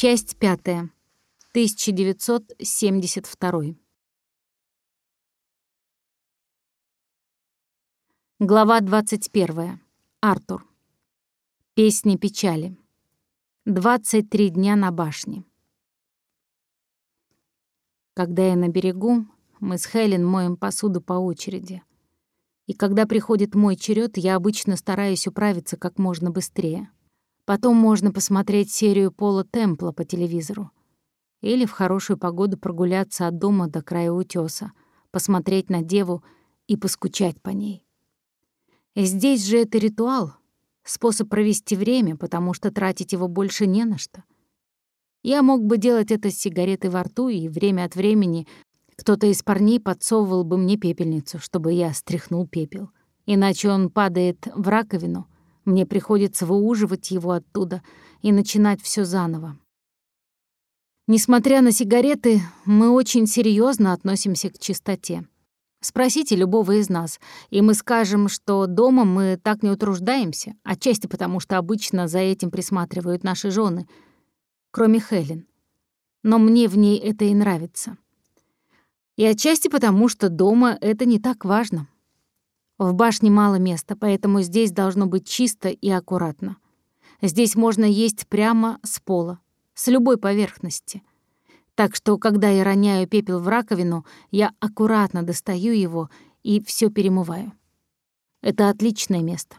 Часть пятая. 1972. Глава 21. Артур. Песни печали. 23 дня на башне. Когда я на берегу, мы с Хелен моем посуду по очереди. И когда приходит мой черед, я обычно стараюсь управиться как можно быстрее. Потом можно посмотреть серию Пола Темпла по телевизору. Или в хорошую погоду прогуляться от дома до края утёса, посмотреть на деву и поскучать по ней. Здесь же это ритуал, способ провести время, потому что тратить его больше не на что. Я мог бы делать это с сигаретой во рту, и время от времени кто-то из парней подсовывал бы мне пепельницу, чтобы я стряхнул пепел. Иначе он падает в раковину — мне приходится выуживать его оттуда и начинать все заново. Несмотря на сигареты, мы очень серьезно относимся к чистоте. Спросите любого из нас, и мы скажем, что дома мы так не утруждаемся, отчасти потому, что обычно за этим присматривают наши жены, кроме Хелен. Но мне в ней это и нравится. И отчасти потому, что дома это не так важно. В башне мало места, поэтому здесь должно быть чисто и аккуратно. Здесь можно есть прямо с пола, с любой поверхности. Так что, когда я роняю пепел в раковину, я аккуратно достаю его и все перемываю. Это отличное место,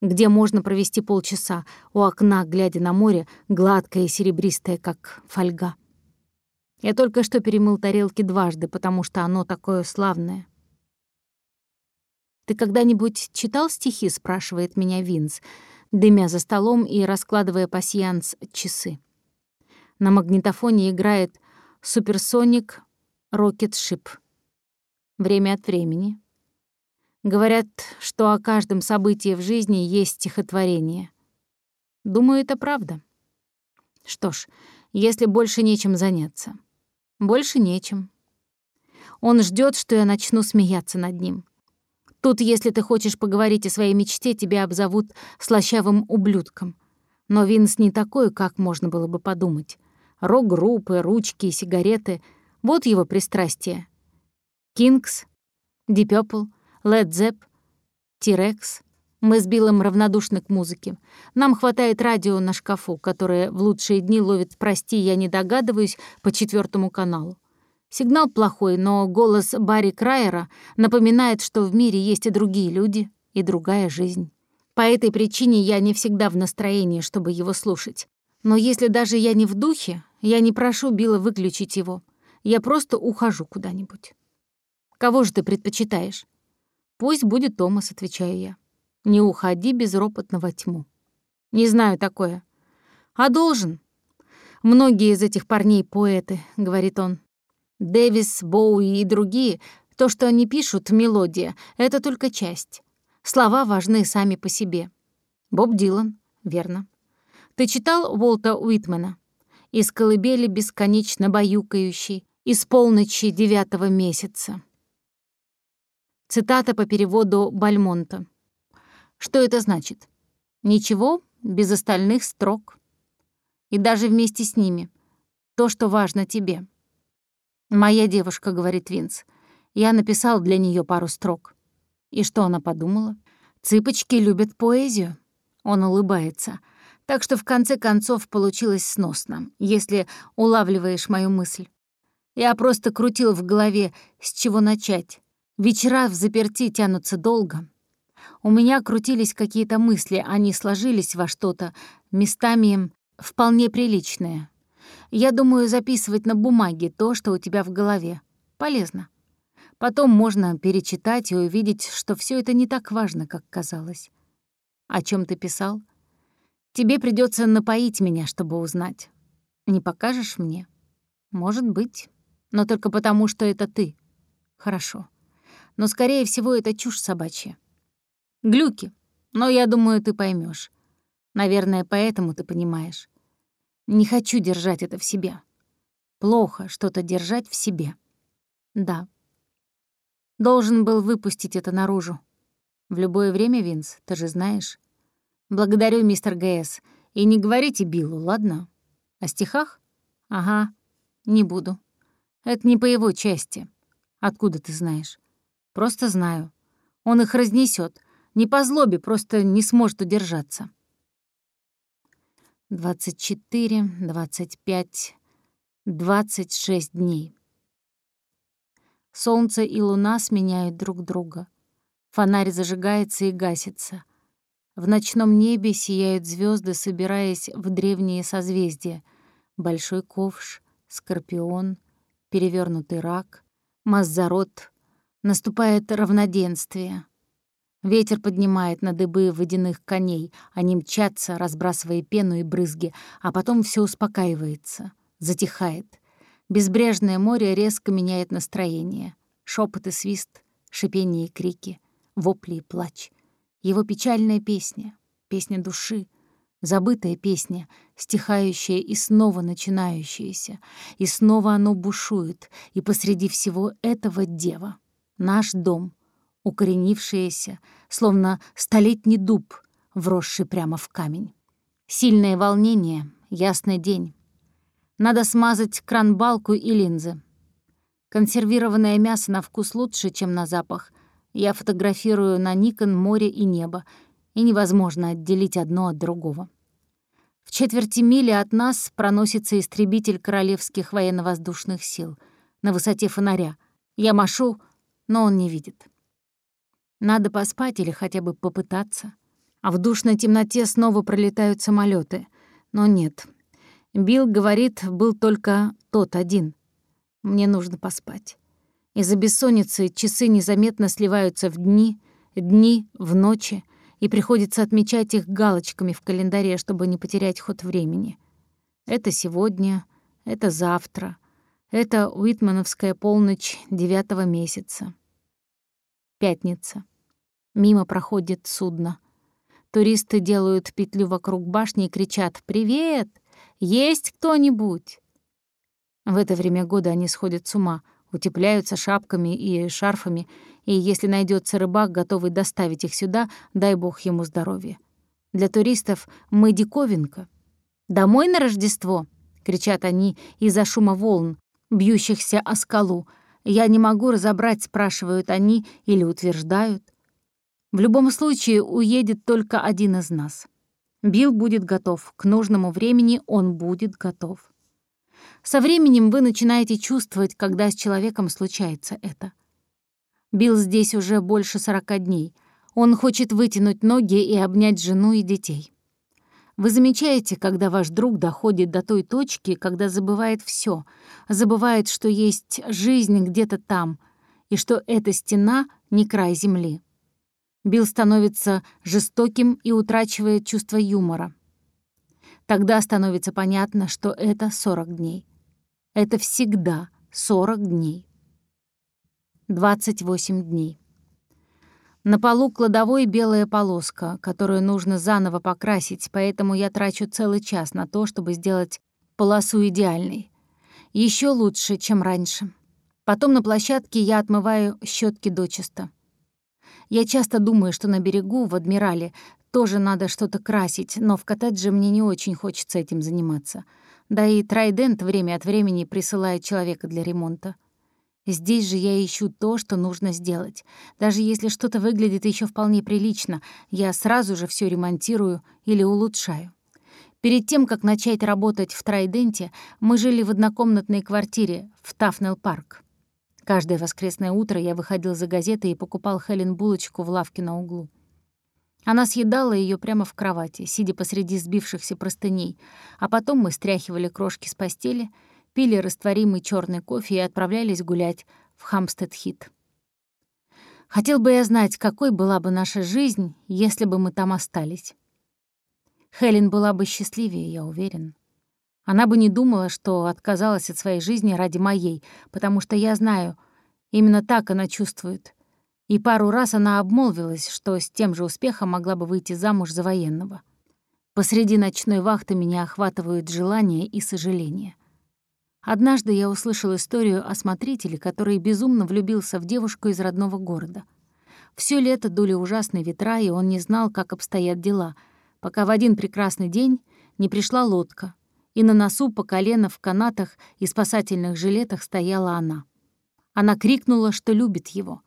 где можно провести полчаса у окна, глядя на море, гладкое и серебристое, как фольга. Я только что перемыл тарелки дважды, потому что оно такое славное — «Ты когда-нибудь читал стихи?» — спрашивает меня Винс, дымя за столом и раскладывая пасьянс часы. На магнитофоне играет «Суперсоник Рокет Шип». Время от времени. Говорят, что о каждом событии в жизни есть стихотворение. Думаю, это правда. Что ж, если больше нечем заняться. Больше нечем. Он ждет, что я начну смеяться над ним. Тут, если ты хочешь поговорить о своей мечте, тебя обзовут слащавым ублюдком. Но Винс не такой, как можно было бы подумать. Рок-группы, ручки, сигареты — вот его пристрастие. Кингс, Purple, Led Zepp, T-Rex. Мы с Биллом равнодушны к музыке. Нам хватает радио на шкафу, которое в лучшие дни ловит «Прости, я не догадываюсь» по четвертому каналу. Сигнал плохой, но голос Барри Крайера напоминает, что в мире есть и другие люди, и другая жизнь. По этой причине я не всегда в настроении, чтобы его слушать. Но если даже я не в духе, я не прошу Билла выключить его. Я просто ухожу куда-нибудь. Кого же ты предпочитаешь? Пусть будет Томас, отвечаю я. Не уходи безропотно во тьму. Не знаю такое. А должен. Многие из этих парней поэты, говорит он. Дэвис, Боуи и другие, то, что они пишут, мелодия, это только часть. Слова важны сами по себе. Боб Дилан, верно. Ты читал Уолта Уитмена? «Из колыбели бесконечно баюкающий, из полночи девятого месяца». Цитата по переводу Бальмонта. Что это значит? Ничего без остальных строк. И даже вместе с ними. То, что важно тебе. «Моя девушка», — говорит Винс. Я написал для нее пару строк. И что она подумала? «Цыпочки любят поэзию». Он улыбается. Так что в конце концов получилось сносно, если улавливаешь мою мысль. Я просто крутил в голове, с чего начать. Вечера в заперти тянутся долго. У меня крутились какие-то мысли, они сложились во что-то, местами вполне приличное. Я думаю записывать на бумаге то, что у тебя в голове. Полезно. Потом можно перечитать и увидеть, что все это не так важно, как казалось. О чем ты писал? Тебе придется напоить меня, чтобы узнать. Не покажешь мне? Может быть. Но только потому, что это ты. Хорошо. Но, скорее всего, это чушь собачья. Глюки. Но я думаю, ты поймешь. Наверное, поэтому ты понимаешь. Не хочу держать это в себе. Плохо что-то держать в себе. Да. Должен был выпустить это наружу. В любое время, Винс, ты же знаешь. Благодарю, мистер Г.С. И не говорите Биллу, ладно? О стихах? Ага, не буду. Это не по его части. Откуда ты знаешь? Просто знаю. Он их разнесет. Не по злобе, просто не сможет удержаться. Двадцать четыре, двадцать пять, двадцать шесть дней. Солнце и луна сменяют друг друга. Фонарь зажигается и гасится. В ночном небе сияют звезды, собираясь в древние созвездия. Большой ковш, скорпион, перевернутый рак, Маззарот. Наступает равноденствие. Ветер поднимает на дыбы водяных коней, они мчатся, разбрасывая пену и брызги, а потом все успокаивается, затихает. Безбрежное море резко меняет настроение. Шепот и свист, шипение и крики, вопли и плач. Его печальная песня, песня души, забытая песня, стихающая и снова начинающаяся, и снова оно бушует, и посреди всего этого дева, наш дом, укоренившаяся, словно столетний дуб, вросший прямо в камень. Сильное волнение, ясный день. Надо смазать кран-балку и линзы. Консервированное мясо на вкус лучше, чем на запах. Я фотографирую на Никон море и небо, и невозможно отделить одно от другого. В четверти мили от нас проносится истребитель Королевских военно-воздушных сил на высоте фонаря. Я машу, но он не видит. Надо поспать или хотя бы попытаться. А в душной темноте снова пролетают самолеты. Но нет. Билл говорит, был только тот один. Мне нужно поспать. Из-за бессонницы часы незаметно сливаются в дни, дни в ночи, и приходится отмечать их галочками в календаре, чтобы не потерять ход времени. Это сегодня, это завтра, это Уитмановская полночь девятого месяца. Пятница. Мимо проходит судно. Туристы делают петлю вокруг башни и кричат «Привет! Есть кто-нибудь?» В это время года они сходят с ума, утепляются шапками и шарфами, и если найдется рыбак, готовый доставить их сюда, дай бог ему здоровья. Для туристов мы диковинка. «Домой на Рождество!» — кричат они из-за шума волн, бьющихся о скалу, я не могу разобрать, спрашивают они или утверждают. В любом случае уедет только один из нас. Билл будет готов. К нужному времени он будет готов. Со временем вы начинаете чувствовать, когда с человеком случается это. Билл здесь уже больше сорока дней. Он хочет вытянуть ноги и обнять жену и детей. Вы замечаете, когда ваш друг доходит до той точки, когда забывает все, забывает, что есть жизнь где-то там, и что эта стена — не край земли. Билл становится жестоким и утрачивает чувство юмора. Тогда становится понятно, что это 40 дней. Это всегда 40 дней. 28 дней. На полу кладовой белая полоска, которую нужно заново покрасить, поэтому я трачу целый час на то, чтобы сделать полосу идеальной. Еще лучше, чем раньше. Потом на площадке я отмываю щетки дочисто. Я часто думаю, что на берегу, в Адмирале, тоже надо что-то красить, но в коттедже мне не очень хочется этим заниматься. Да и Трайдент время от времени присылает человека для ремонта. Здесь же я ищу то, что нужно сделать. Даже если что-то выглядит еще вполне прилично, я сразу же все ремонтирую или улучшаю. Перед тем, как начать работать в Трайденте, мы жили в однокомнатной квартире в Тафнелл-парк. Каждое воскресное утро я выходил за газетой и покупал Хелен булочку в лавке на углу. Она съедала ее прямо в кровати, сидя посреди сбившихся простыней, а потом мы стряхивали крошки с постели — пили растворимый черный кофе и отправлялись гулять в Хамстед-Хит. Хотел бы я знать, какой была бы наша жизнь, если бы мы там остались. Хелен была бы счастливее, я уверен. Она бы не думала, что отказалась от своей жизни ради моей, потому что я знаю, именно так она чувствует. И пару раз она обмолвилась, что с тем же успехом могла бы выйти замуж за военного. Посреди ночной вахты меня охватывают желание и сожаление. Однажды я услышал историю о смотрителе, который безумно влюбился в девушку из родного города. Всё лето дули ужасные ветра, и он не знал, как обстоят дела, пока в один прекрасный день не пришла лодка, и на носу по колено в канатах и спасательных жилетах стояла она. Она крикнула, что любит его.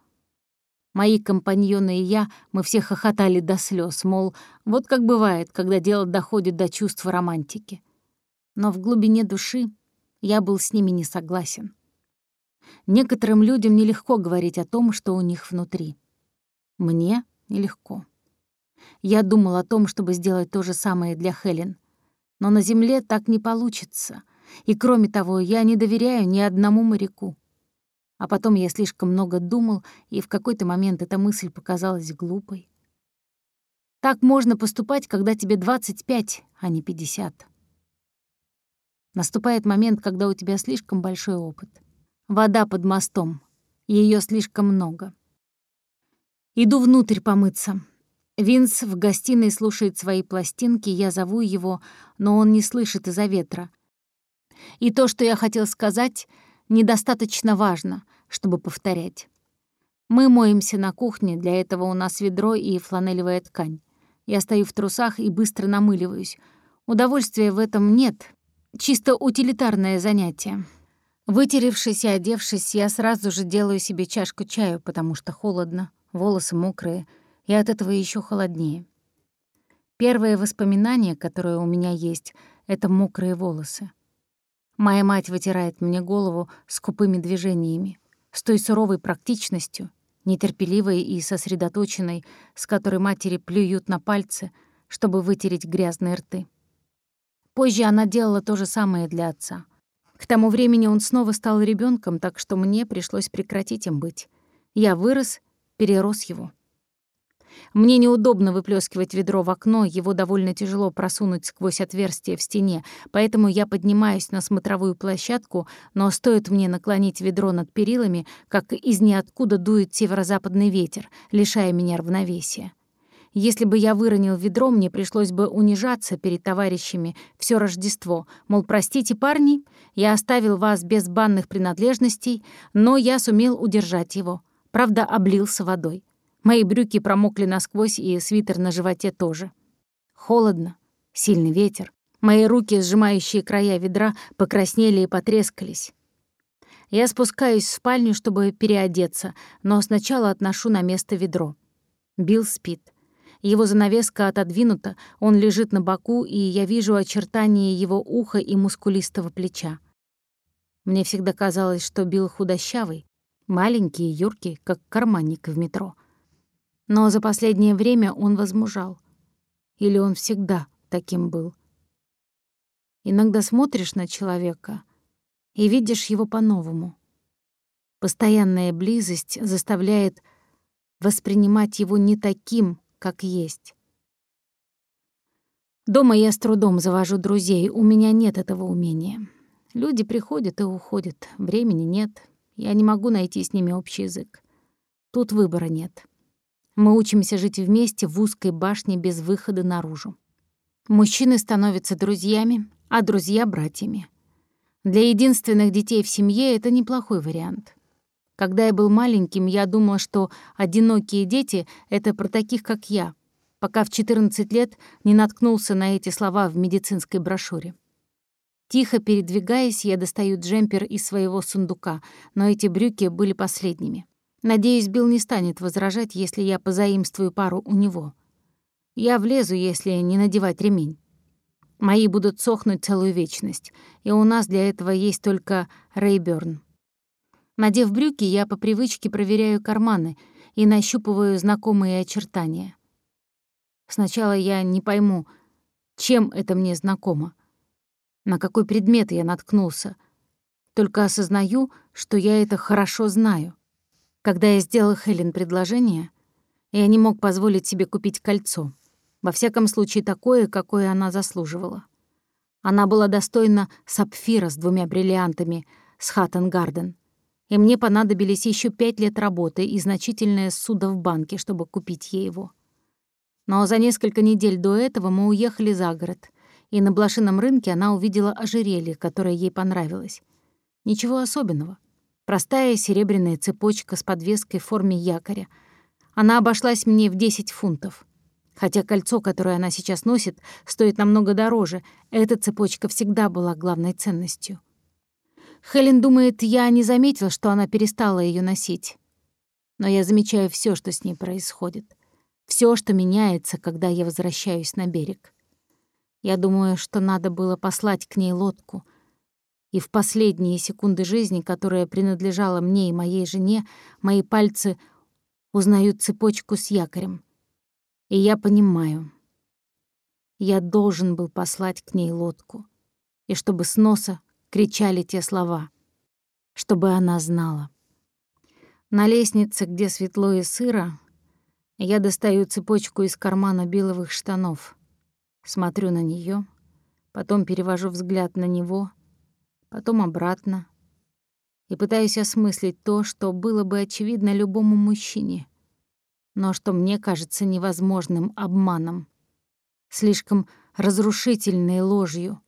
Мои компаньоны и я, мы все хохотали до слез, мол, вот как бывает, когда дело доходит до чувства романтики. Но в глубине души я был с ними не согласен. Некоторым людям нелегко говорить о том, что у них внутри. Мне нелегко. Я думал о том, чтобы сделать то же самое для Хелен. Но на Земле так не получится. И кроме того, я не доверяю ни одному моряку. А потом я слишком много думал, и в какой-то момент эта мысль показалась глупой. Так можно поступать, когда тебе 25, а не 50. Наступает момент, когда у тебя слишком большой опыт. Вода под мостом. Ее слишком много. Иду внутрь помыться. Винс в гостиной слушает свои пластинки, я зову его, но он не слышит из-за ветра. И то, что я хотел сказать, недостаточно важно, чтобы повторять. Мы моемся на кухне, для этого у нас ведро и фланелевая ткань. Я стою в трусах и быстро намыливаюсь. Удовольствия в этом нет. Чисто утилитарное занятие. Вытеревшись и одевшись, я сразу же делаю себе чашку чаю, потому что холодно, волосы мокрые, и от этого еще холоднее. Первое воспоминание, которое у меня есть, — это мокрые волосы. Моя мать вытирает мне голову скупыми движениями, с той суровой практичностью, нетерпеливой и сосредоточенной, с которой матери плюют на пальцы, чтобы вытереть грязные рты. Позже она делала то же самое для отца. К тому времени он снова стал ребенком, так что мне пришлось прекратить им быть. Я вырос, перерос его. Мне неудобно выплескивать ведро в окно, его довольно тяжело просунуть сквозь отверстие в стене, поэтому я поднимаюсь на смотровую площадку, но стоит мне наклонить ведро над перилами, как из ниоткуда дует северо-западный ветер, лишая меня равновесия. Если бы я выронил ведро, мне пришлось бы унижаться перед товарищами все Рождество. Мол, простите, парни, я оставил вас без банных принадлежностей, но я сумел удержать его. Правда, облился водой. Мои брюки промокли насквозь, и свитер на животе тоже. Холодно, сильный ветер. Мои руки, сжимающие края ведра, покраснели и потрескались. Я спускаюсь в спальню, чтобы переодеться, но сначала отношу на место ведро. Билл спит. Его занавеска отодвинута, он лежит на боку, и я вижу очертания его уха и мускулистого плеча. Мне всегда казалось, что Билл худощавый, маленький и юркий, как карманник в метро. Но за последнее время он возмужал. Или он всегда таким был. Иногда смотришь на человека и видишь его по-новому. Постоянная близость заставляет воспринимать его не таким, как есть. Дома я с трудом завожу друзей, у меня нет этого умения. Люди приходят и уходят, времени нет, я не могу найти с ними общий язык. Тут выбора нет. Мы учимся жить вместе в узкой башне без выхода наружу. Мужчины становятся друзьями, а друзья — братьями. Для единственных детей в семье это неплохой вариант. Когда я был маленьким, я думал, что одинокие дети — это про таких, как я, пока в 14 лет не наткнулся на эти слова в медицинской брошюре. Тихо передвигаясь, я достаю джемпер из своего сундука, но эти брюки были последними. Надеюсь, Билл не станет возражать, если я позаимствую пару у него. Я влезу, если не надевать ремень. Мои будут сохнуть целую вечность, и у нас для этого есть только Рейберн. Надев брюки, я по привычке проверяю карманы и нащупываю знакомые очертания. Сначала я не пойму, чем это мне знакомо, на какой предмет я наткнулся, только осознаю, что я это хорошо знаю. Когда я сделал Хелен предложение, я не мог позволить себе купить кольцо, во всяком случае такое, какое она заслуживала. Она была достойна сапфира с двумя бриллиантами с Хаттен-Гарден — и мне понадобились еще пять лет работы и значительное судо в банке, чтобы купить ей его. Но за несколько недель до этого мы уехали за город, и на блошином рынке она увидела ожерелье, которое ей понравилось. Ничего особенного. Простая серебряная цепочка с подвеской в форме якоря. Она обошлась мне в 10 фунтов. Хотя кольцо, которое она сейчас носит, стоит намного дороже, эта цепочка всегда была главной ценностью. Хелен думает, я не заметил, что она перестала ее носить. Но я замечаю все, что с ней происходит. все, что меняется, когда я возвращаюсь на берег. Я думаю, что надо было послать к ней лодку. И в последние секунды жизни, которая принадлежала мне и моей жене, мои пальцы узнают цепочку с якорем. И я понимаю. Я должен был послать к ней лодку. И чтобы с носа кричали те слова. Чтобы она знала. На лестнице, где светло и сыро, я достаю цепочку из кармана беловых штанов — Смотрю на нее, потом перевожу взгляд на него, потом обратно и пытаюсь осмыслить то, что было бы очевидно любому мужчине, но что мне кажется невозможным обманом, слишком разрушительной ложью,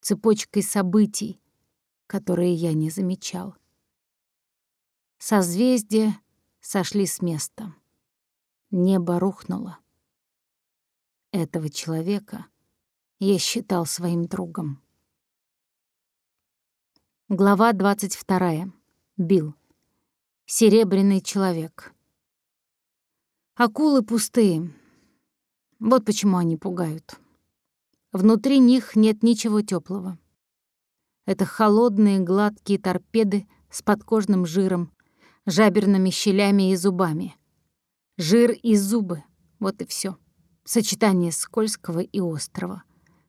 цепочкой событий, которые я не замечал. Созвездия сошли с места. Небо рухнуло. Этого человека я считал своим другом. Глава 22. Бил. Серебряный человек. Акулы пустые. Вот почему они пугают. Внутри них нет ничего теплого. Это холодные гладкие торпеды с подкожным жиром, жаберными щелями и зубами. Жир и зубы — вот и все сочетание скользкого и острого,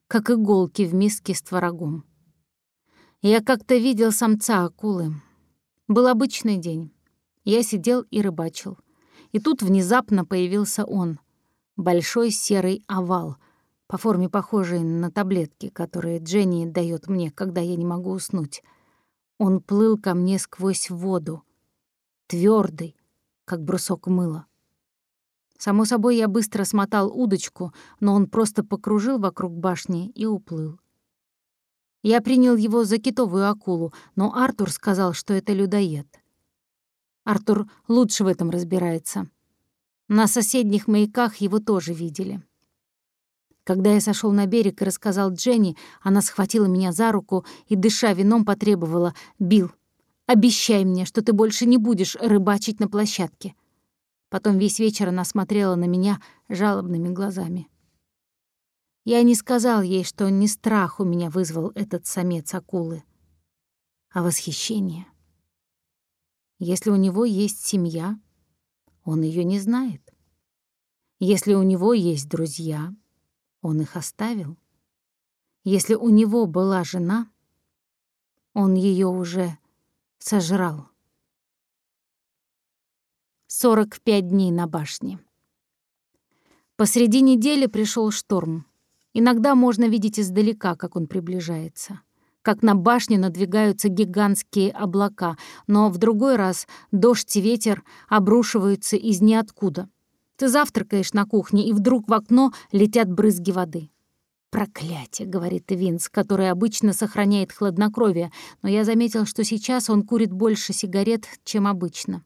как иголки в миске с творогом. Я как-то видел самца акулы. Был обычный день. Я сидел и рыбачил. И тут внезапно появился он. Большой серый овал, по форме похожий на таблетки, которые Дженни дает мне, когда я не могу уснуть. Он плыл ко мне сквозь воду, твердый, как брусок мыла. Само собой, я быстро смотал удочку, но он просто покружил вокруг башни и уплыл. Я принял его за китовую акулу, но Артур сказал, что это людоед. Артур лучше в этом разбирается. На соседних маяках его тоже видели. Когда я сошел на берег и рассказал Дженни, она схватила меня за руку и, дыша вином, потребовала «Билл, обещай мне, что ты больше не будешь рыбачить на площадке. Потом весь вечер она смотрела на меня жалобными глазами. Я не сказал ей, что не страх у меня вызвал этот самец акулы, а восхищение. Если у него есть семья, он ее не знает. Если у него есть друзья, он их оставил. Если у него была жена, он ее уже сожрал. 45 дней на башне. Посреди недели пришел шторм. Иногда можно видеть издалека, как он приближается. Как на башне надвигаются гигантские облака, но в другой раз дождь и ветер обрушиваются из ниоткуда. Ты завтракаешь на кухне, и вдруг в окно летят брызги воды. «Проклятие», — говорит Винс, который обычно сохраняет хладнокровие, но я заметил, что сейчас он курит больше сигарет, чем обычно.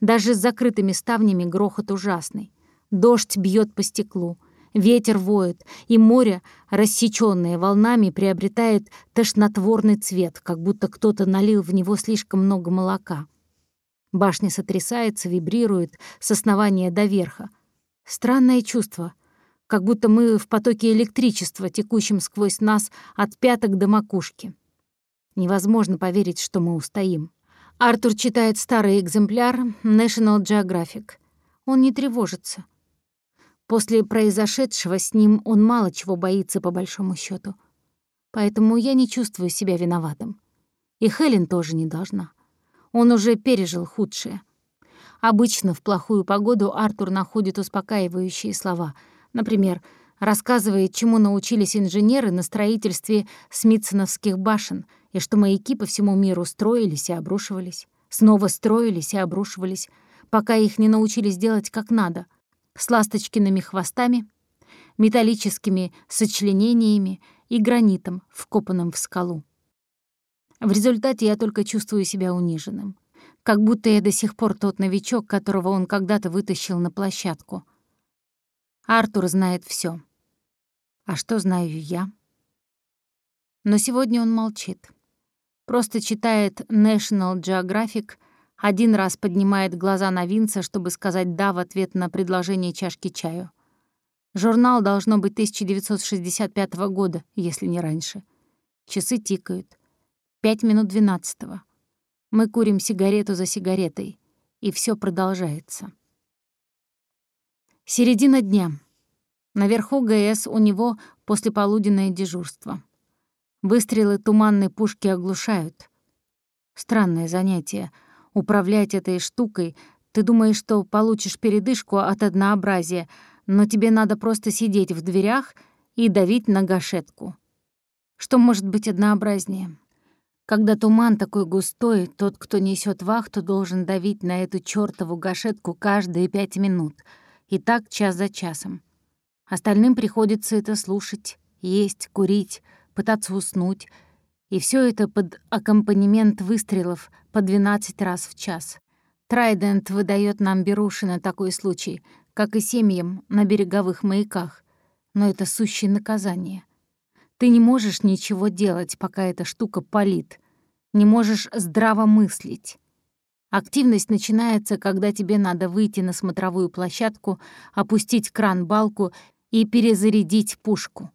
Даже с закрытыми ставнями грохот ужасный. Дождь бьет по стеклу, ветер воет, и море, рассечённое волнами, приобретает тошнотворный цвет, как будто кто-то налил в него слишком много молока. Башня сотрясается, вибрирует с основания до верха. Странное чувство, как будто мы в потоке электричества, текущем сквозь нас от пяток до макушки. Невозможно поверить, что мы устоим. Артур читает старый экземпляр National Geographic. Он не тревожится. После произошедшего с ним он мало чего боится по большому счету. Поэтому я не чувствую себя виноватым. И Хелен тоже не должна. Он уже пережил худшее. Обычно в плохую погоду Артур находит успокаивающие слова. Например, рассказывает, чему научились инженеры на строительстве Смитсоновских башен — и что маяки по всему миру строились и обрушивались, снова строились и обрушивались, пока их не научились делать как надо, с ласточкиными хвостами, металлическими сочленениями и гранитом, вкопанным в скалу. В результате я только чувствую себя униженным. как будто я до сих пор тот новичок, которого он когда-то вытащил на площадку. Артур знает все. А что знаю я? Но сегодня он молчит. Просто читает National Geographic, один раз поднимает глаза на Винца, чтобы сказать «да» в ответ на предложение чашки чаю. Журнал должно быть 1965 года, если не раньше. Часы тикают. Пять минут двенадцатого. Мы курим сигарету за сигаретой, и все продолжается. Середина дня. Наверху ГС у него послеполуденное дежурство. Выстрелы туманной пушки оглушают. Странное занятие — управлять этой штукой. Ты думаешь, что получишь передышку от однообразия, но тебе надо просто сидеть в дверях и давить на гашетку. Что может быть однообразнее? Когда туман такой густой, тот, кто несет вахту, должен давить на эту чёртову гашетку каждые пять минут. И так час за часом. Остальным приходится это слушать, есть, курить, пытаться уснуть. И все это под аккомпанемент выстрелов по 12 раз в час. Трайдент выдает нам беруши на такой случай, как и семьям на береговых маяках. Но это сущее наказание. Ты не можешь ничего делать, пока эта штука палит. Не можешь здраво мыслить. Активность начинается, когда тебе надо выйти на смотровую площадку, опустить кран-балку и перезарядить пушку.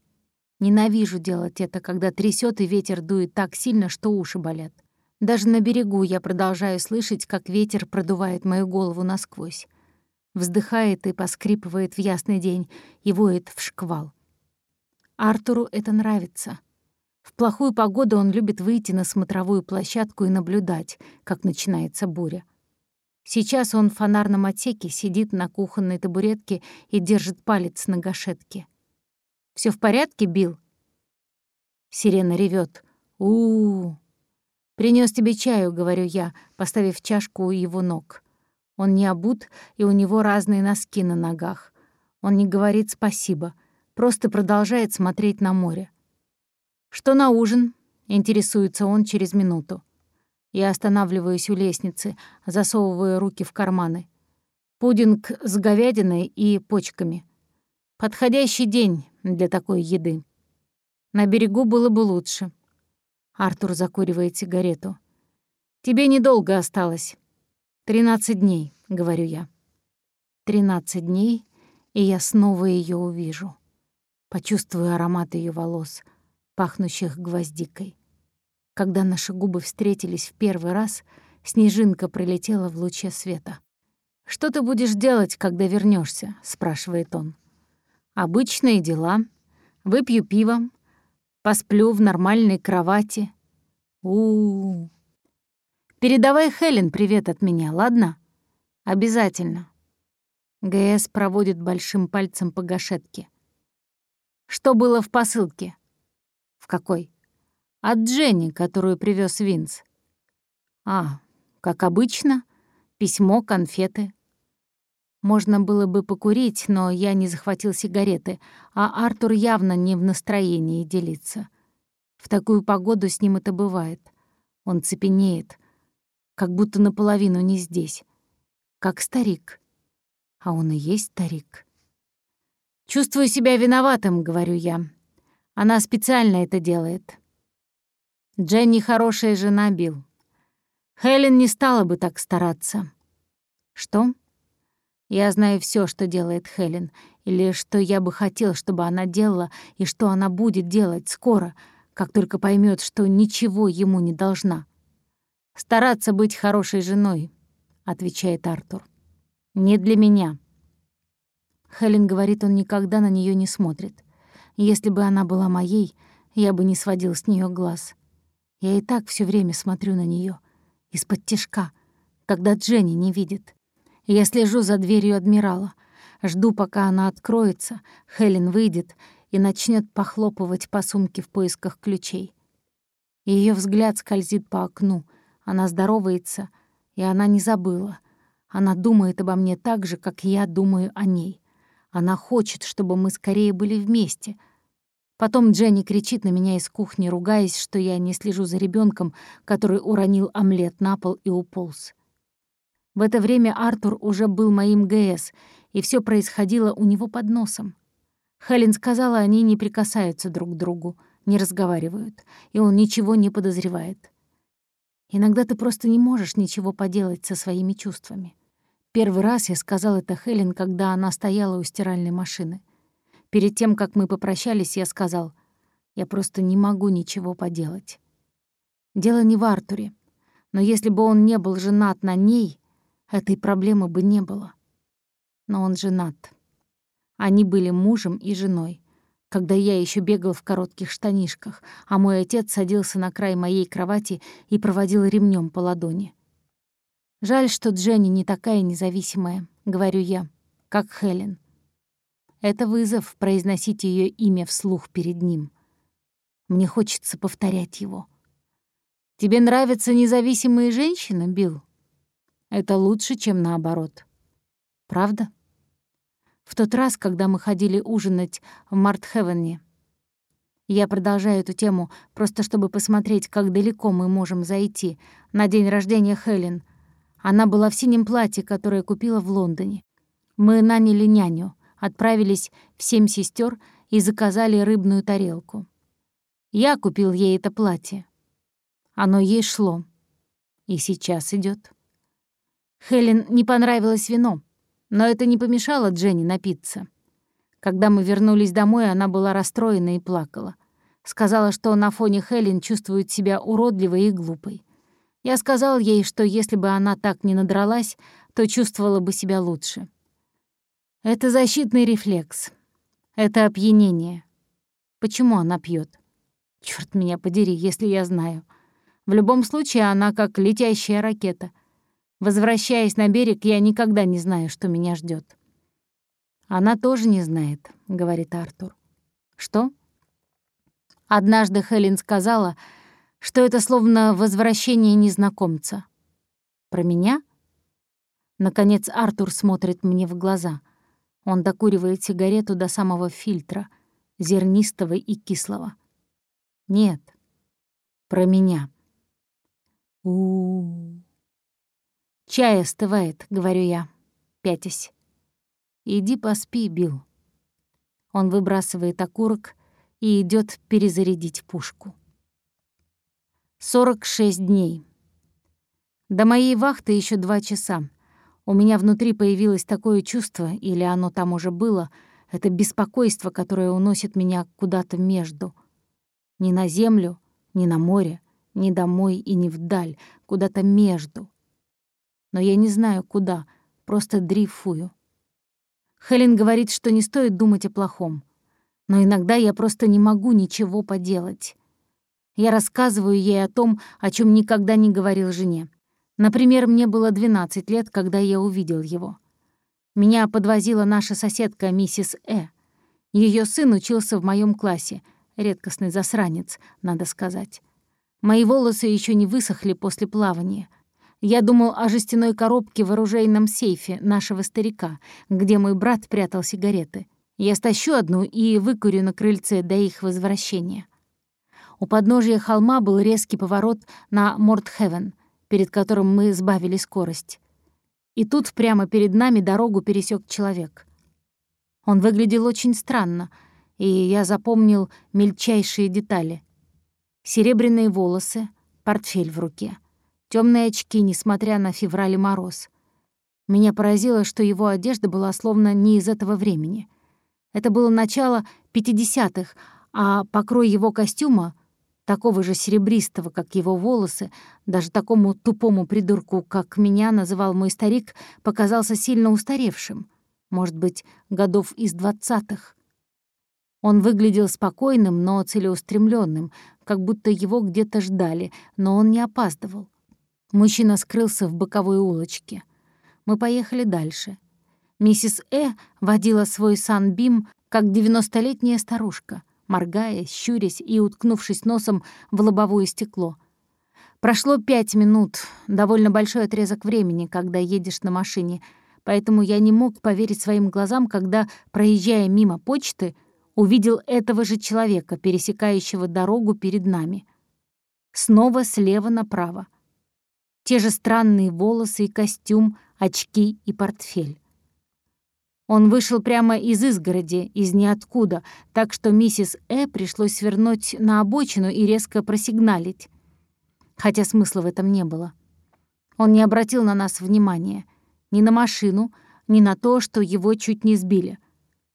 Ненавижу делать это, когда трясет и ветер дует так сильно, что уши болят. Даже на берегу я продолжаю слышать, как ветер продувает мою голову насквозь. Вздыхает и поскрипывает в ясный день и воет в шквал. Артуру это нравится. В плохую погоду он любит выйти на смотровую площадку и наблюдать, как начинается буря. Сейчас он в фонарном отсеке сидит на кухонной табуретке и держит палец на гашетке. Все в порядке, Билл?» Сирена ревет. у у. «Принёс тебе чаю», — говорю я, поставив чашку у его ног. Он не обут, и у него разные носки на ногах. Он не говорит «спасибо», просто продолжает смотреть на море. «Что на ужин?» — интересуется он через минуту. Я останавливаюсь у лестницы, засовываю руки в карманы. Пудинг с говядиной и почками. Подходящий день для такой еды. На берегу было бы лучше. Артур закуривает сигарету. «Тебе недолго осталось. Тринадцать дней», — говорю я. Тринадцать дней, и я снова ее увижу. Почувствую аромат ее волос, пахнущих гвоздикой. Когда наши губы встретились в первый раз, снежинка пролетела в луче света. «Что ты будешь делать, когда вернешься? спрашивает он. «Обычные дела. Выпью пиво, посплю в нормальной кровати. У, -у, -у. Передавай Хелен привет от меня, ладно? Обязательно. ГС проводит большим пальцем по гашетке. Что было в посылке? В какой? От Дженни, которую привез Винс. А, как обычно, письмо, конфеты. Можно было бы покурить, но я не захватил сигареты, а Артур явно не в настроении делиться. В такую погоду с ним это бывает. Он цепенеет, как будто наполовину не здесь. Как старик. А он и есть старик. «Чувствую себя виноватым», — говорю я. «Она специально это делает». Дженни хорошая жена, Билл. Хелен не стала бы так стараться. Что? Я знаю все, что делает Хелен, или что я бы хотел, чтобы она делала, и что она будет делать скоро, как только поймет, что ничего ему не должна. «Стараться быть хорошей женой», — отвечает Артур. «Не для меня». Хелен говорит, он никогда на нее не смотрит. Если бы она была моей, я бы не сводил с нее глаз. Я и так все время смотрю на нее из-под тишка, когда Дженни не видит. Я слежу за дверью адмирала, жду, пока она откроется, Хелен выйдет и начнет похлопывать по сумке в поисках ключей. Ее взгляд скользит по окну, она здоровается, и она не забыла. Она думает обо мне так же, как я думаю о ней. Она хочет, чтобы мы скорее были вместе. Потом Дженни кричит на меня из кухни, ругаясь, что я не слежу за ребенком, который уронил омлет на пол и уполз. В это время Артур уже был моим ГС, и все происходило у него под носом. Хелен сказала, они не прикасаются друг к другу, не разговаривают, и он ничего не подозревает. Иногда ты просто не можешь ничего поделать со своими чувствами. Первый раз я сказал это Хелен, когда она стояла у стиральной машины. Перед тем, как мы попрощались, я сказал, я просто не могу ничего поделать. Дело не в Артуре, но если бы он не был женат на ней, этой проблемы бы не было. Но он женат. Они были мужем и женой, когда я еще бегал в коротких штанишках, а мой отец садился на край моей кровати и проводил ремнем по ладони. Жаль, что Дженни не такая независимая, говорю я, как Хелен. Это вызов произносить ее имя вслух перед ним. Мне хочется повторять его. «Тебе нравятся независимые женщины, Билл?» Это лучше, чем наоборот. Правда? В тот раз, когда мы ходили ужинать в Мартхевене, я продолжаю эту тему, просто чтобы посмотреть, как далеко мы можем зайти, на день рождения Хелен. Она была в синем платье, которое купила в Лондоне. Мы наняли няню, отправились в «Семь сестер и заказали рыбную тарелку. Я купил ей это платье. Оно ей шло. И сейчас идет. Хелен не понравилось вино, но это не помешало Дженни напиться. Когда мы вернулись домой, она была расстроена и плакала. Сказала, что на фоне Хелен чувствует себя уродливой и глупой. Я сказал ей, что если бы она так не надралась, то чувствовала бы себя лучше. Это защитный рефлекс. Это опьянение. Почему она пьет? Черт меня подери, если я знаю. В любом случае, она как летящая ракета — Возвращаясь на берег, я никогда не знаю, что меня ждет. «Она тоже не знает», — говорит Артур. «Что?» Однажды Хелен сказала, что это словно возвращение незнакомца. «Про меня?» Наконец Артур смотрит мне в глаза. Он докуривает сигарету до самого фильтра, зернистого и кислого. «Нет, про меня». У-у-у. «Чай остывает», — говорю я, пятясь. «Иди поспи, Билл». Он выбрасывает окурок и идет перезарядить пушку. 46 дней. До моей вахты еще два часа. У меня внутри появилось такое чувство, или оно там уже было, это беспокойство, которое уносит меня куда-то между. Не на землю, не на море, не домой и не вдаль, куда-то между но я не знаю, куда, просто дрейфую. Хелен говорит, что не стоит думать о плохом, но иногда я просто не могу ничего поделать. Я рассказываю ей о том, о чем никогда не говорил жене. Например, мне было 12 лет, когда я увидел его. Меня подвозила наша соседка миссис Э. Ее сын учился в моем классе, редкостный засранец, надо сказать. Мои волосы еще не высохли после плавания, я думал о жестяной коробке в оружейном сейфе нашего старика, где мой брат прятал сигареты. Я стащу одну и выкурю на крыльце до их возвращения. У подножия холма был резкий поворот на Мортхевен, перед которым мы сбавили скорость. И тут прямо перед нами дорогу пересек человек. Он выглядел очень странно, и я запомнил мельчайшие детали. Серебряные волосы, портфель в руке — темные очки, несмотря на февраль и мороз. Меня поразило, что его одежда была словно не из этого времени. Это было начало 50-х, а покрой его костюма, такого же серебристого, как его волосы, даже такому тупому придурку, как меня называл мой старик, показался сильно устаревшим. Может быть, годов из двадцатых. Он выглядел спокойным, но целеустремленным, как будто его где-то ждали, но он не опаздывал. Мужчина скрылся в боковой улочке. Мы поехали дальше. Миссис Э водила свой санбим, как девяностолетняя старушка, моргая, щурясь и уткнувшись носом в лобовое стекло. Прошло пять минут, довольно большой отрезок времени, когда едешь на машине, поэтому я не мог поверить своим глазам, когда, проезжая мимо почты, увидел этого же человека, пересекающего дорогу перед нами. Снова слева направо. Те же странные волосы и костюм, очки и портфель. Он вышел прямо из изгороди, из ниоткуда, так что миссис Э пришлось свернуть на обочину и резко просигналить. Хотя смысла в этом не было. Он не обратил на нас внимания. Ни на машину, ни на то, что его чуть не сбили.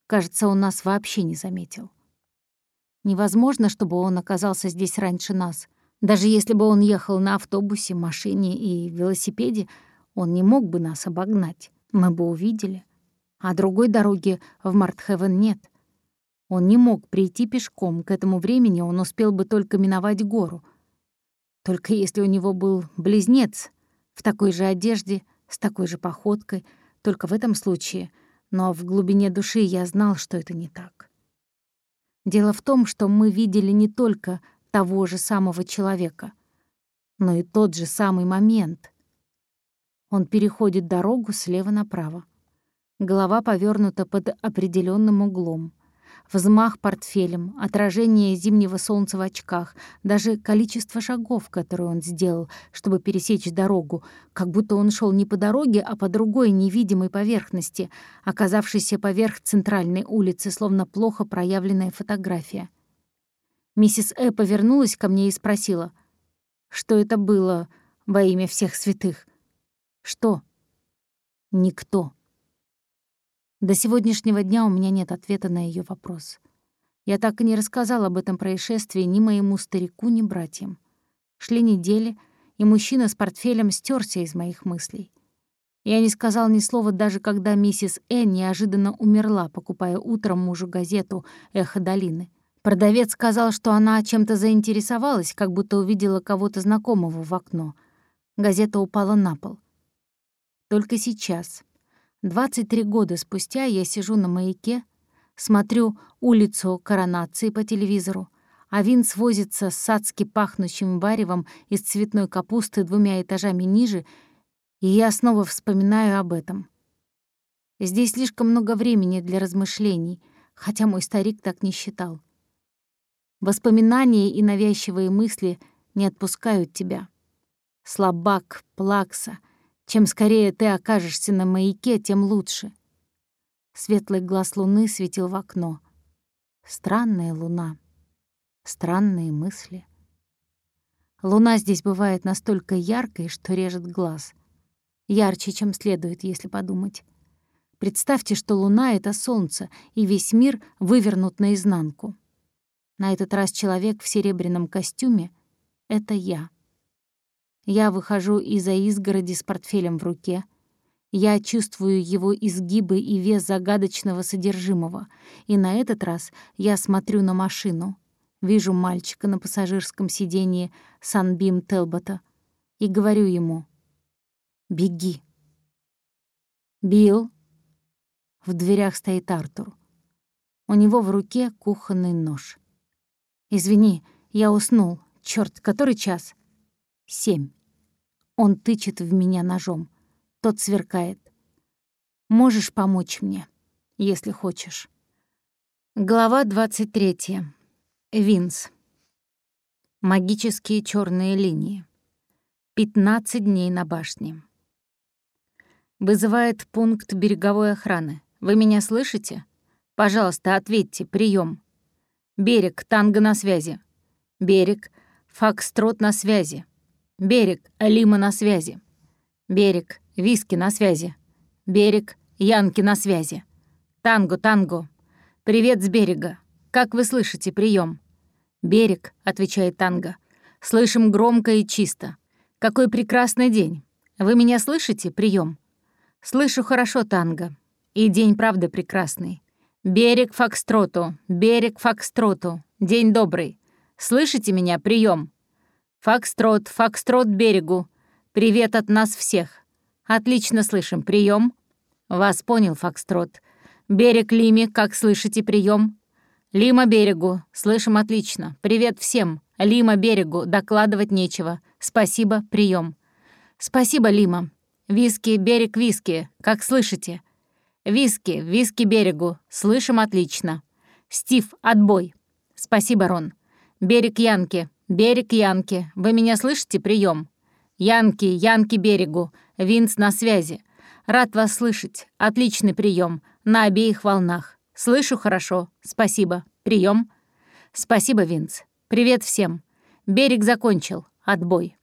Кажется, он нас вообще не заметил. Невозможно, чтобы он оказался здесь раньше нас. Даже если бы он ехал на автобусе, машине и велосипеде, он не мог бы нас обогнать. Мы бы увидели а другой дороги в Мартхевен нет. Он не мог прийти пешком, к этому времени он успел бы только миновать гору. Только если у него был близнец в такой же одежде, с такой же походкой, только в этом случае, но в глубине души я знал, что это не так. Дело в том, что мы видели не только того же самого человека, но и тот же самый момент. Он переходит дорогу слева направо. Голова повернута под определенным углом. Взмах портфелем, отражение зимнего солнца в очках, даже количество шагов, которые он сделал, чтобы пересечь дорогу, как будто он шел не по дороге, а по другой невидимой поверхности, оказавшейся поверх центральной улицы, словно плохо проявленная фотография. Миссис Э повернулась ко мне и спросила, что это было во имя всех святых. Что? Никто. До сегодняшнего дня у меня нет ответа на ее вопрос. Я так и не рассказал об этом происшествии ни моему старику, ни братьям. Шли недели, и мужчина с портфелем стерся из моих мыслей. Я не сказал ни слова, даже когда миссис Э неожиданно умерла, покупая утром мужу газету «Эхо долины». Продавец сказал, что она чем-то заинтересовалась, как будто увидела кого-то знакомого в окно. Газета упала на пол. Только сейчас, 23 года спустя я сижу на маяке, смотрю улицу коронации по телевизору, а Винс возится с садски пахнущим варевом из цветной капусты двумя этажами ниже, и я снова вспоминаю об этом. Здесь слишком много времени для размышлений, хотя мой старик так не считал. Воспоминания и навязчивые мысли не отпускают тебя. Слабак, плакса — чем скорее ты окажешься на маяке, тем лучше. Светлый глаз луны светил в окно. Странная луна. Странные мысли. Луна здесь бывает настолько яркой, что режет глаз. Ярче, чем следует, если подумать. Представьте, что Луна — это Солнце, и весь мир вывернут наизнанку. На этот раз человек в серебряном костюме — это я. Я выхожу из-за изгороди с портфелем в руке. Я чувствую его изгибы и вес загадочного содержимого. И на этот раз я смотрю на машину. Вижу мальчика на пассажирском сиденье Санбим Телбота и говорю ему «Беги». «Билл». В дверях стоит Артур. У него в руке кухонный нож. «Извини, я уснул. Чёрт, который час?» «Семь». Он тычет в меня ножом. Тот сверкает. «Можешь помочь мне, если хочешь». Глава 23. Винс. Магические черные линии. 15 дней на башне. Вызывает пункт береговой охраны. Вы меня слышите? Пожалуйста, ответьте. Прием. Берег, танго на связи. Берег, фокстрот на связи. Берег, Лима на связи. Берег, Виски на связи. Берег, Янки на связи. Танго, танго. Привет с берега. Как вы слышите прием? Берег, отвечает танго. Слышим громко и чисто. Какой прекрасный день. Вы меня слышите? Прием. Слышу хорошо, танго. И день правда прекрасный. Берег Фокстроту, берег Фокстроту. День добрый. Слышите меня? Прием. «Фокстрот, Фокстрот берегу. Привет от нас всех. Отлично слышим. Прием. «Вас понял, Фокстрот. Берег Лиме, как слышите, прием. «Лима берегу. Слышим отлично. Привет всем. Лима берегу. Докладывать нечего. Спасибо, прием. «Спасибо, Лима. Виски, берег Виски. Как слышите?» «Виски, Виски берегу. Слышим отлично. Стив, отбой. Спасибо, Рон. Берег Янки. «Берег Янки. Вы меня слышите? Прием. «Янки, Янки берегу. Винс на связи. Рад вас слышать. Отличный прием. На обеих волнах. Слышу хорошо. Спасибо. Прием. Спасибо, Винц. Привет всем. Берег закончил. Отбой.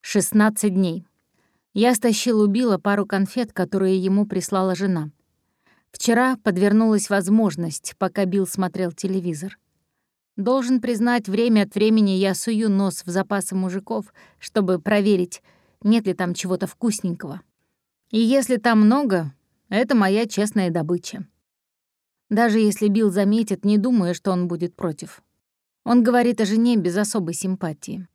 16 дней. Я стащил у Билла пару конфет, которые ему прислала жена. Вчера подвернулась возможность, пока Билл смотрел телевизор. Должен признать, время от времени я сую нос в запасы мужиков, чтобы проверить, нет ли там чего-то вкусненького. И если там много, это моя честная добыча. Даже если Билл заметит, не думаю, что он будет против. Он говорит о жене без особой симпатии.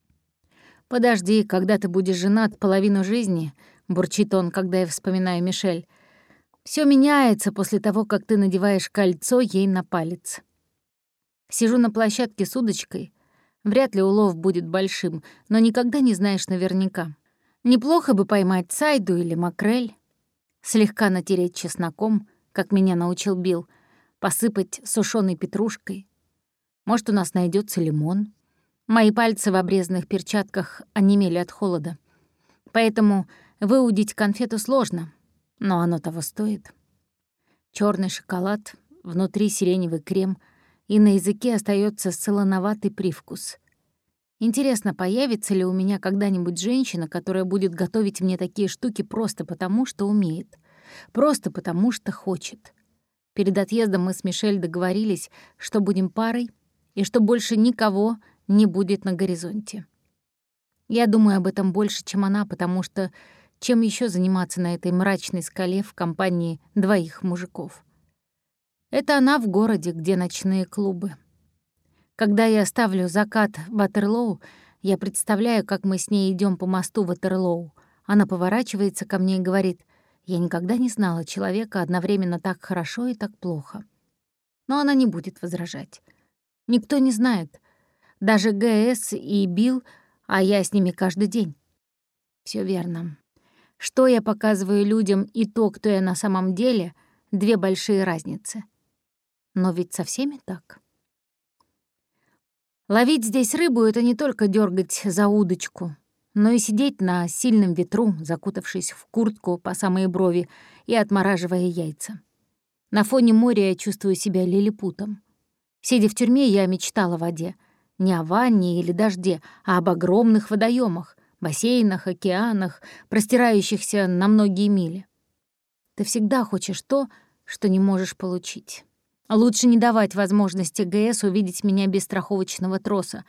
«Подожди, когда ты будешь женат половину жизни», — бурчит он, когда я вспоминаю Мишель. Все меняется после того, как ты надеваешь кольцо ей на палец». Сижу на площадке с удочкой. Вряд ли улов будет большим, но никогда не знаешь наверняка. Неплохо бы поймать сайду или макрель, слегка натереть чесноком, как меня научил Билл, посыпать сушеной петрушкой. Может, у нас найдется лимон. Мои пальцы в обрезанных перчатках онемели от холода. Поэтому выудить конфету сложно, но оно того стоит. Черный шоколад, внутри сиреневый крем — и на языке остается солоноватый привкус. Интересно, появится ли у меня когда-нибудь женщина, которая будет готовить мне такие штуки просто потому, что умеет, просто потому, что хочет. Перед отъездом мы с Мишель договорились, что будем парой и что больше никого не будет на горизонте. Я думаю об этом больше, чем она, потому что чем еще заниматься на этой мрачной скале в компании двоих мужиков? Это она в городе, где ночные клубы. Когда я ставлю закат Ватерлоу, я представляю, как мы с ней идем по мосту Ватерлоу. Она поворачивается ко мне и говорит, «Я никогда не знала человека одновременно так хорошо и так плохо». Но она не будет возражать. Никто не знает. Даже ГС и Билл, а я с ними каждый день. Все верно. Что я показываю людям и то, кто я на самом деле — две большие разницы — но ведь со всеми так. Ловить здесь рыбу — это не только дергать за удочку, но и сидеть на сильном ветру, закутавшись в куртку по самые брови и отмораживая яйца. На фоне моря я чувствую себя лилипутом. Сидя в тюрьме, я мечтала о воде. Не о ванне или дожде, а об огромных водоемах, бассейнах, океанах, простирающихся на многие мили. Ты всегда хочешь то, что не можешь получить. Лучше не давать возможности ГС увидеть меня без страховочного троса.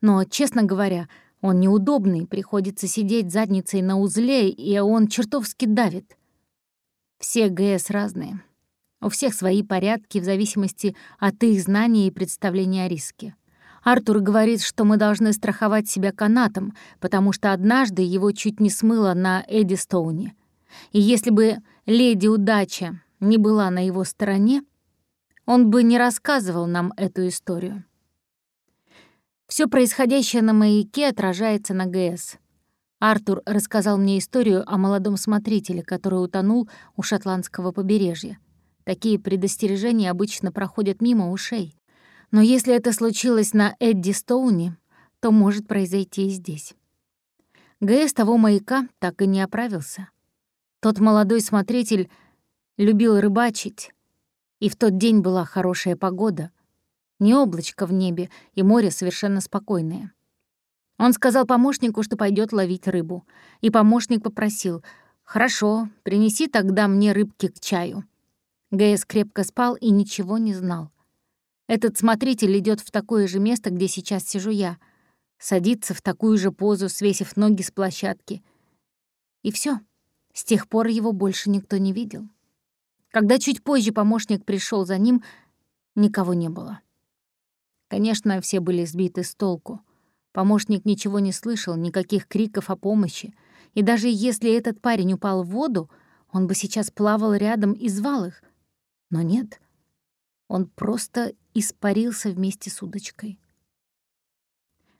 Но, честно говоря, он неудобный, приходится сидеть задницей на узле, и он чертовски давит. Все ГС разные. У всех свои порядки в зависимости от их знаний и представления о риске. Артур говорит, что мы должны страховать себя канатом, потому что однажды его чуть не смыло на Эдди Стоуне. И если бы леди Удача не была на его стороне, он бы не рассказывал нам эту историю. Все происходящее на маяке отражается на ГС. Артур рассказал мне историю о молодом смотрителе, который утонул у шотландского побережья. Такие предостережения обычно проходят мимо ушей. Но если это случилось на Эдди Стоуне, то может произойти и здесь. ГС того маяка так и не оправился. Тот молодой смотритель любил рыбачить, и в тот день была хорошая погода. Не облачко в небе, и море совершенно спокойное. Он сказал помощнику, что пойдет ловить рыбу. И помощник попросил, «Хорошо, принеси тогда мне рыбки к чаю». ГС крепко спал и ничего не знал. Этот смотритель идет в такое же место, где сейчас сижу я, садится в такую же позу, свесив ноги с площадки. И все. С тех пор его больше никто не видел. Когда чуть позже помощник пришел за ним, никого не было. Конечно, все были сбиты с толку. Помощник ничего не слышал, никаких криков о помощи. И даже если этот парень упал в воду, он бы сейчас плавал рядом и звал их. Но нет, он просто испарился вместе с удочкой.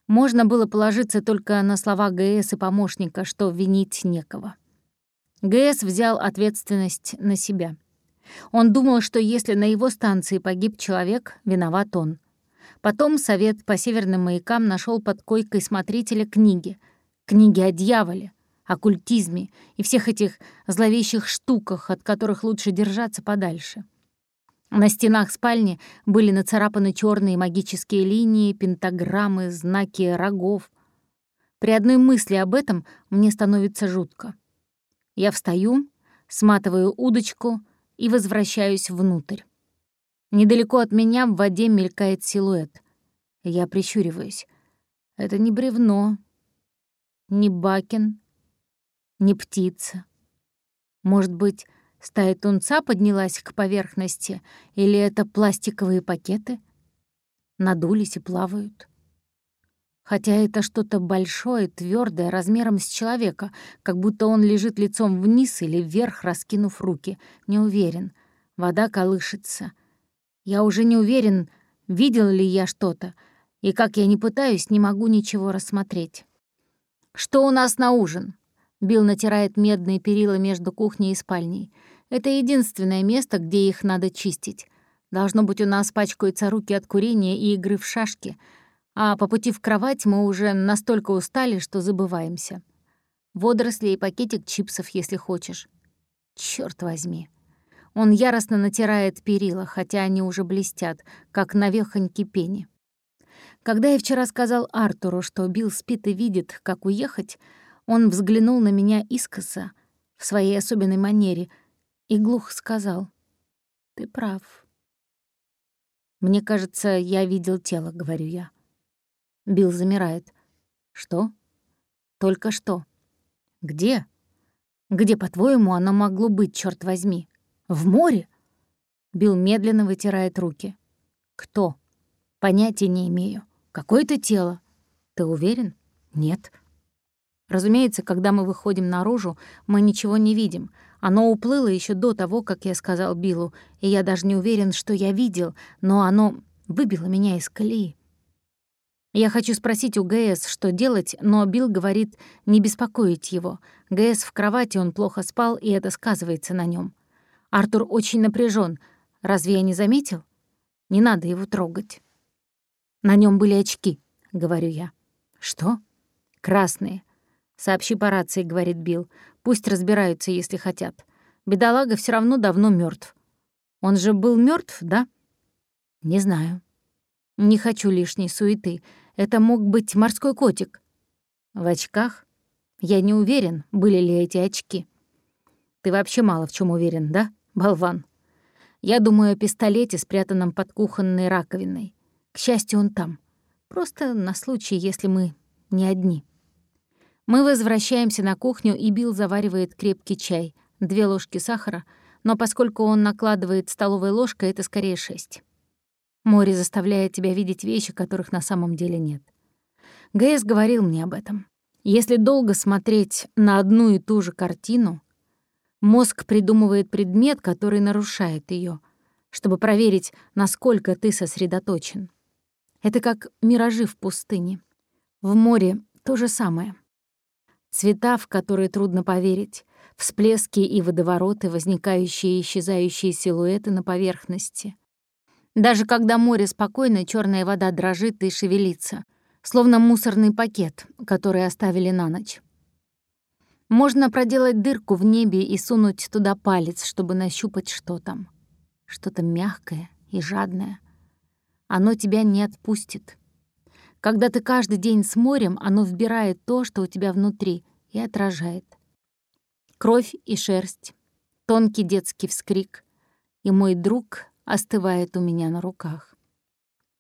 Можно было положиться только на слова ГС и помощника, что винить некого. ГС взял ответственность на себя — он думал, что если на его станции погиб человек, виноват он. Потом совет по северным маякам нашел под койкой смотрителя книги. Книги о дьяволе. оккультизме и всех этих зловещих штуках, от которых лучше держаться подальше. На стенах спальни были нацарапаны черные магические линии, пентаграммы, знаки рогов. При одной мысли об этом мне становится жутко. Я встаю, сматываю удочку и возвращаюсь внутрь. Недалеко от меня в воде мелькает силуэт. Я прищуриваюсь. Это не бревно, не бакин, не птица. Может быть, стая тунца поднялась к поверхности, или это пластиковые пакеты? Надулись и плавают. Хотя это что-то большое, твердое, размером с человека, как будто он лежит лицом вниз или вверх, раскинув руки. Не уверен. Вода колышется. Я уже не уверен, видел ли я что-то, и как я не пытаюсь, не могу ничего рассмотреть. «Что у нас на ужин?» Билл натирает медные перила между кухней и спальней. Это единственное место, где их надо чистить. Должно быть, у нас пачкаются руки от курения и игры в шашки, а по пути в кровать мы уже настолько устали, что забываемся. Водоросли и пакетик чипсов, если хочешь. Черт возьми. Он яростно натирает перила, хотя они уже блестят, как навехоньки пени. Когда я вчера сказал Артуру, что Билл спит и видит, как уехать, он взглянул на меня искоса, в своей особенной манере, и глух сказал, «Ты прав». «Мне кажется, я видел тело», — говорю я. Билл замирает. «Что?» «Только что». «Где?» «Где, по-твоему, оно могло быть, черт возьми? В море?» Билл медленно вытирает руки. «Кто?» «Понятия не имею». Какое-то тело. Ты уверен? Нет. Разумеется, когда мы выходим наружу, мы ничего не видим. Оно уплыло еще до того, как я сказал Биллу, и я даже не уверен, что я видел, но оно выбило меня из колеи. Я хочу спросить у ГС, что делать, но Билл говорит не беспокоить его. ГС в кровати, он плохо спал, и это сказывается на нем. Артур очень напряжен. Разве я не заметил? Не надо его трогать. На нем были очки, говорю я. Что? Красные. Сообщи по рации, говорит Билл. Пусть разбираются, если хотят. Бедолага все равно давно мертв. Он же был мертв, да? Не знаю. Не хочу лишней суеты. Это мог быть морской котик. В очках? Я не уверен, были ли эти очки. Ты вообще мало в чем уверен, да, болван? Я думаю о пистолете, спрятанном под кухонной раковиной. К счастью, он там. Просто на случай, если мы не одни. Мы возвращаемся на кухню, и Билл заваривает крепкий чай, две ложки сахара, но поскольку он накладывает столовой ложкой, это скорее шесть. Море заставляет тебя видеть вещи, которых на самом деле нет. ГС говорил мне об этом. Если долго смотреть на одну и ту же картину, мозг придумывает предмет, который нарушает ее, чтобы проверить, насколько ты сосредоточен. Это как миражи в пустыне. В море то же самое. Цвета, в которые трудно поверить, всплески и водовороты, возникающие и исчезающие силуэты на поверхности. Даже когда море спокойно, черная вода дрожит и шевелится, словно мусорный пакет, который оставили на ночь. Можно проделать дырку в небе и сунуть туда палец, чтобы нащупать что там. Что-то мягкое и жадное — оно тебя не отпустит. Когда ты каждый день с морем, оно вбирает то, что у тебя внутри, и отражает. Кровь и шерсть, тонкий детский вскрик, и мой друг остывает у меня на руках.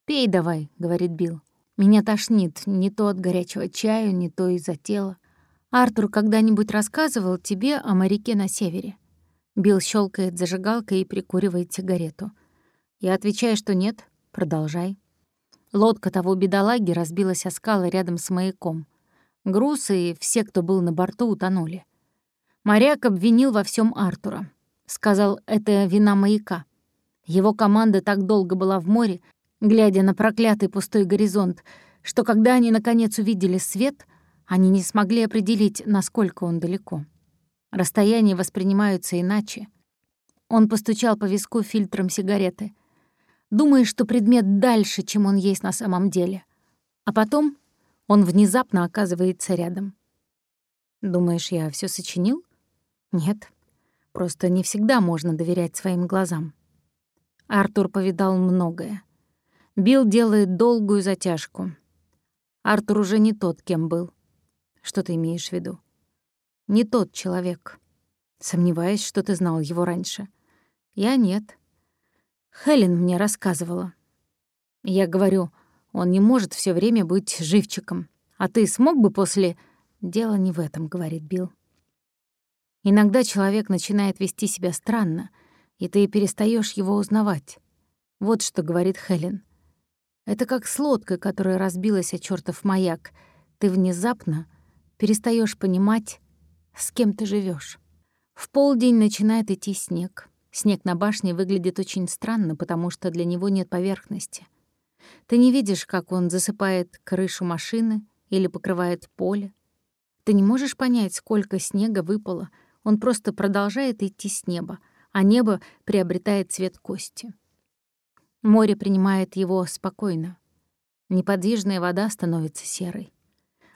«Пей давай», — говорит Билл. «Меня тошнит не то от горячего чая, не то из-за тела. Артур когда-нибудь рассказывал тебе о моряке на севере?» Билл щелкает зажигалкой и прикуривает сигарету. Я отвечаю, что нет, Продолжай. Лодка того бедолаги разбилась о скалы рядом с маяком. Груз и все, кто был на борту, утонули. Моряк обвинил во всем Артура. Сказал, это вина маяка. Его команда так долго была в море, глядя на проклятый пустой горизонт, что когда они наконец увидели свет, они не смогли определить, насколько он далеко. Расстояния воспринимаются иначе. Он постучал по виску фильтром сигареты — думаешь, что предмет дальше, чем он есть на самом деле. А потом он внезапно оказывается рядом. Думаешь, я все сочинил? Нет. Просто не всегда можно доверять своим глазам. Артур повидал многое. Билл делает долгую затяжку. Артур уже не тот, кем был. Что ты имеешь в виду? Не тот человек. Сомневаюсь, что ты знал его раньше. Я нет. Хелен мне рассказывала. Я говорю, он не может все время быть живчиком. А ты смог бы после... Дело не в этом, говорит Билл. Иногда человек начинает вести себя странно, и ты перестаешь его узнавать. Вот что говорит Хелен. Это как с лодкой, которая разбилась о чертов маяк. Ты внезапно перестаешь понимать, с кем ты живешь. В полдень начинает идти снег. Снег на башне выглядит очень странно, потому что для него нет поверхности. Ты не видишь, как он засыпает крышу машины или покрывает поле. Ты не можешь понять, сколько снега выпало. Он просто продолжает идти с неба, а небо приобретает цвет кости. Море принимает его спокойно. Неподвижная вода становится серой.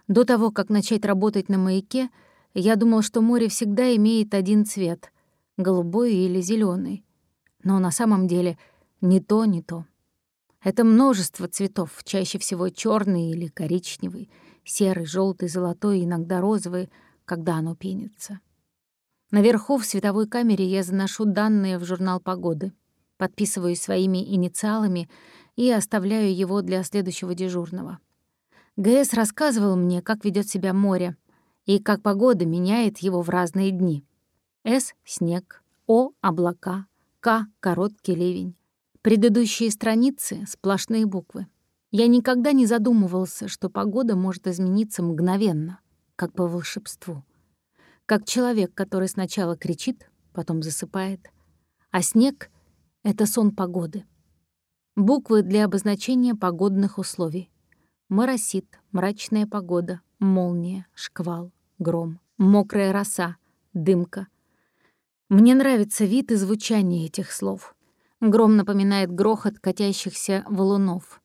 До того, как начать работать на маяке, я думал, что море всегда имеет один цвет — голубой или зеленый. Но на самом деле не то, не то. Это множество цветов, чаще всего черный или коричневый, серый, желтый, золотой, иногда розовый, когда оно пенится. Наверху в световой камере я заношу данные в журнал погоды, подписываюсь своими инициалами и оставляю его для следующего дежурного. ГС рассказывал мне, как ведет себя море, и как погода меняет его в разные дни. С — снег, О — облака, К — короткий ливень. Предыдущие страницы — сплошные буквы. Я никогда не задумывался, что погода может измениться мгновенно, как по волшебству. Как человек, который сначала кричит, потом засыпает. А снег — это сон погоды. Буквы для обозначения погодных условий. Моросит, мрачная погода, молния, шквал, гром, мокрая роса, дымка. Мне нравится вид и звучание этих слов. Гром напоминает грохот катящихся валунов.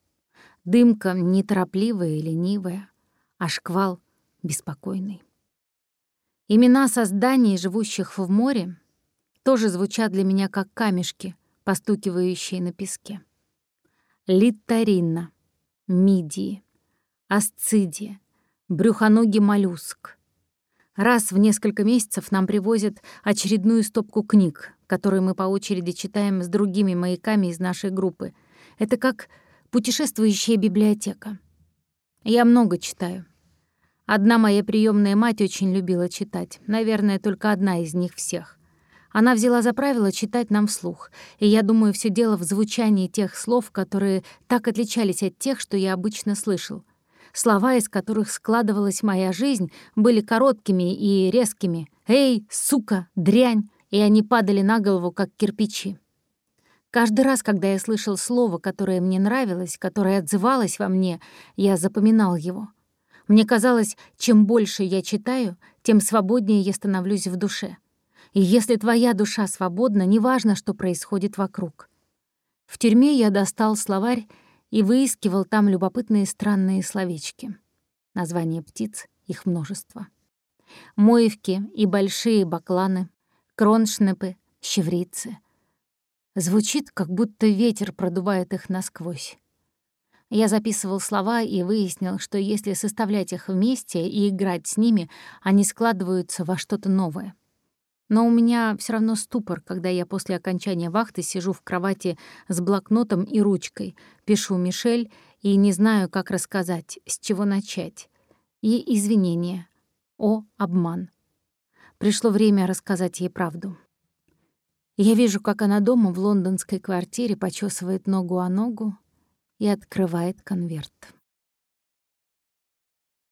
Дымка неторопливая и ленивая, а шквал — беспокойный. Имена созданий, живущих в море, тоже звучат для меня как камешки, постукивающие на песке. Литарина, мидии, асцидия, брюхоногий моллюск. Раз в несколько месяцев нам привозят очередную стопку книг, которые мы по очереди читаем с другими маяками из нашей группы. Это как путешествующая библиотека. Я много читаю. Одна моя приемная мать очень любила читать, наверное, только одна из них всех. Она взяла за правило читать нам вслух, и я думаю, все дело в звучании тех слов, которые так отличались от тех, что я обычно слышал — Слова, из которых складывалась моя жизнь, были короткими и резкими. «Эй, сука, дрянь!» И они падали на голову, как кирпичи. Каждый раз, когда я слышал слово, которое мне нравилось, которое отзывалось во мне, я запоминал его. Мне казалось, чем больше я читаю, тем свободнее я становлюсь в душе. И если твоя душа свободна, неважно, что происходит вокруг. В тюрьме я достал словарь и выискивал там любопытные странные словечки. Названия птиц, их множество. Моевки и большие бакланы, кроншнепы, щеврицы. Звучит, как будто ветер продувает их насквозь. Я записывал слова и выяснил, что если составлять их вместе и играть с ними, они складываются во что-то новое — но у меня все равно ступор, когда я после окончания вахты сижу в кровати с блокнотом и ручкой, пишу Мишель и не знаю, как рассказать, с чего начать. И извинения. О, обман. Пришло время рассказать ей правду. Я вижу, как она дома в лондонской квартире почесывает ногу о ногу и открывает конверт.